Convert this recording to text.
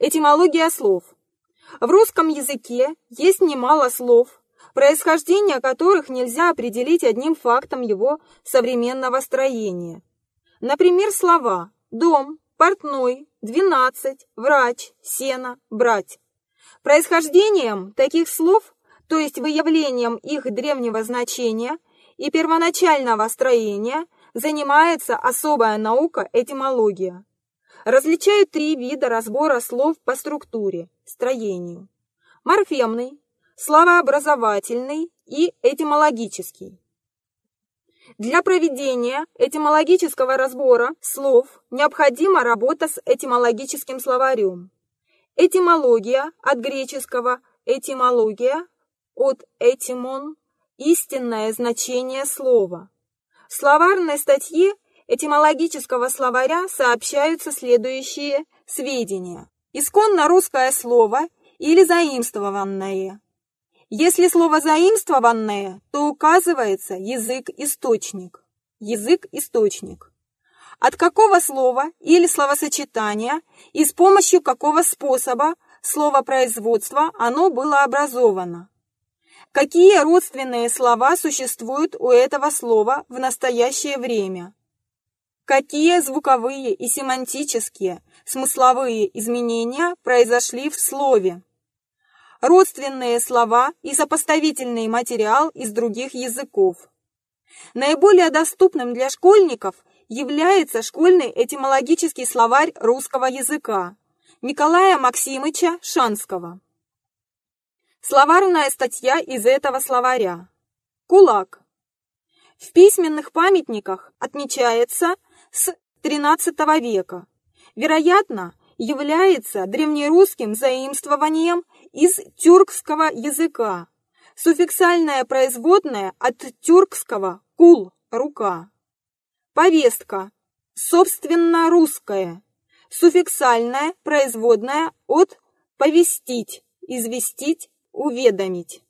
Этимология слов. В русском языке есть немало слов, происхождение которых нельзя определить одним фактом его современного строения. Например, слова «дом», «портной», «двенадцать», «врач», «сено», «брать». Происхождением таких слов, то есть выявлением их древнего значения и первоначального строения, занимается особая наука этимология. Различают три вида разбора слов по структуре, строению. Морфемный, словообразовательный и этимологический. Для проведения этимологического разбора слов необходима работа с этимологическим словарем. Этимология от греческого этимология, от этимон, истинное значение слова. В словарной статье этимологического словаря сообщаются следующие сведения. Исконно русское слово или заимствованное. Если слово заимствованное, то указывается язык-источник. Язык-источник. От какого слова или словосочетания и с помощью какого способа словопроизводства оно было образовано. Какие родственные слова существуют у этого слова в настоящее время? Какие звуковые и семантические, смысловые изменения произошли в слове? Родственные слова и сопоставительный материал из других языков. Наиболее доступным для школьников является школьный этимологический словарь русского языка Николая Максимыча Шанского. Словарная статья из этого словаря. Кулак. В письменных памятниках отмечается с XIII века. Вероятно, является древнерусским заимствованием из тюркского языка. Суффиксальное производное от тюркского «кул» – «рука». Повестка. Собственно, русское. Суффиксальное производное от «повестить», «известить», «уведомить».